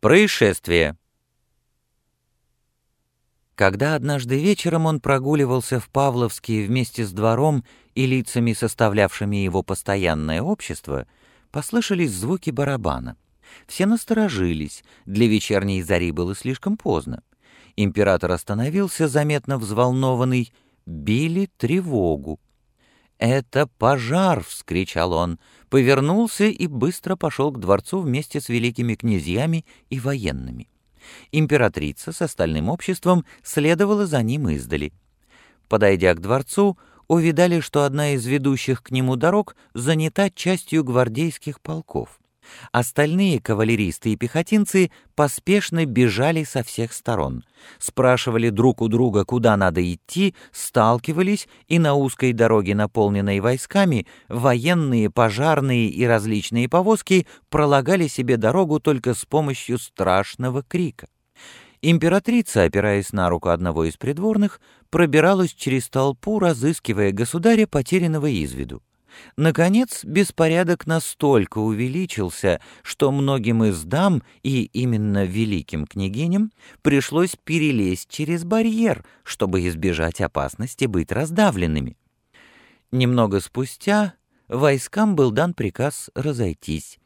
Происшествие. Когда однажды вечером он прогуливался в Павловске вместе с двором и лицами, составлявшими его постоянное общество, послышались звуки барабана. Все насторожились, для вечерней зари было слишком поздно. Император остановился, заметно взволнованный, били тревогу. «Это пожар!» — вскричал он, повернулся и быстро пошел к дворцу вместе с великими князьями и военными. Императрица с остальным обществом следовала за ним издали. Подойдя к дворцу, увидали, что одна из ведущих к нему дорог занята частью гвардейских полков. Остальные кавалеристы и пехотинцы поспешно бежали со всех сторон, спрашивали друг у друга, куда надо идти, сталкивались, и на узкой дороге, наполненной войсками, военные, пожарные и различные повозки пролагали себе дорогу только с помощью страшного крика. Императрица, опираясь на руку одного из придворных, пробиралась через толпу, разыскивая государя, потерянного из виду. Наконец, беспорядок настолько увеличился, что многим из дам, и именно великим княгиням, пришлось перелезть через барьер, чтобы избежать опасности быть раздавленными. Немного спустя войскам был дан приказ разойтись.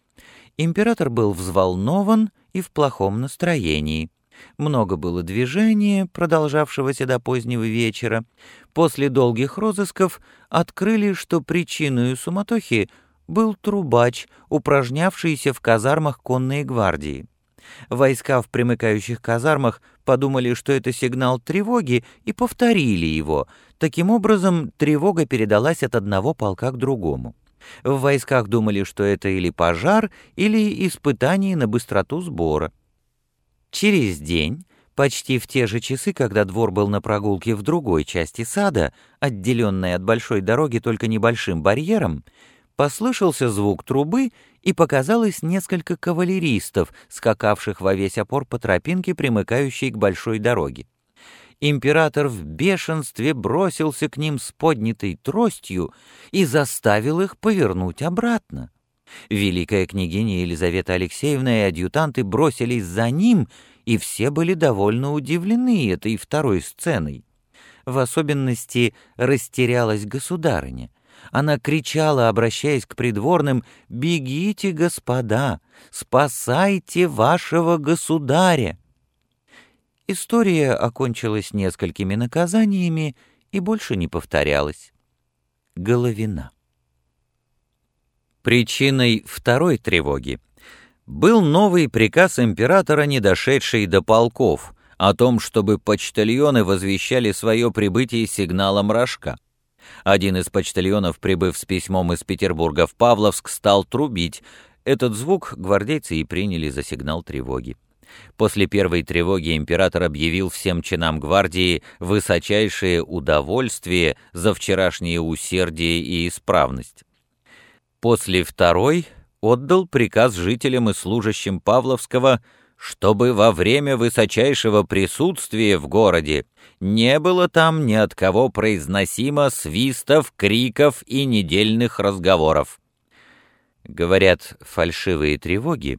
Император был взволнован и в плохом настроении. Много было движения, продолжавшегося до позднего вечера. После долгих розысков открыли, что причиной суматохи был трубач, упражнявшийся в казармах конной гвардии. Войска в примыкающих казармах подумали, что это сигнал тревоги, и повторили его. Таким образом, тревога передалась от одного полка к другому. В войсках думали, что это или пожар, или испытание на быстроту сбора. Через день, почти в те же часы, когда двор был на прогулке в другой части сада, отделенной от большой дороги только небольшим барьером, послышался звук трубы и показалось несколько кавалеристов, скакавших во весь опор по тропинке, примыкающей к большой дороге. Император в бешенстве бросился к ним с поднятой тростью и заставил их повернуть обратно. Великая княгиня Елизавета Алексеевна и адъютанты бросились за ним, и все были довольно удивлены этой второй сценой. В особенности растерялась государыня. Она кричала, обращаясь к придворным, «Бегите, господа! Спасайте вашего государя!» История окончилась несколькими наказаниями и больше не повторялась. Головина. Причиной второй тревоги был новый приказ императора, не дошедший до полков, о том, чтобы почтальоны возвещали свое прибытие сигналом рожка. Один из почтальонов, прибыв с письмом из Петербурга в Павловск, стал трубить. Этот звук гвардейцы и приняли за сигнал тревоги. После первой тревоги император объявил всем чинам гвардии высочайшее удовольствие за вчерашнее усердие и исправность. После второй отдал приказ жителям и служащим Павловского, чтобы во время высочайшего присутствия в городе не было там ни от кого произносимо свистов, криков и недельных разговоров. Говорят, фальшивые тревоги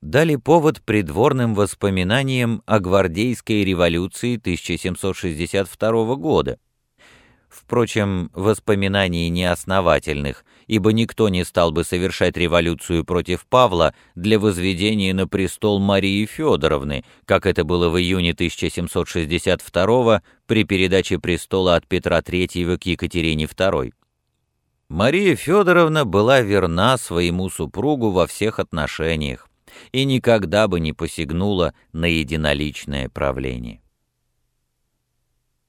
дали повод придворным воспоминаниям о гвардейской революции 1762 года, Впрочем, воспоминаний неосновательных, ибо никто не стал бы совершать революцию против Павла для возведения на престол Марии Федоровны, как это было в июне 1762 при передаче престола от Петра III к Екатерине II. Мария Федоровна была верна своему супругу во всех отношениях и никогда бы не посягнула на единоличное правление.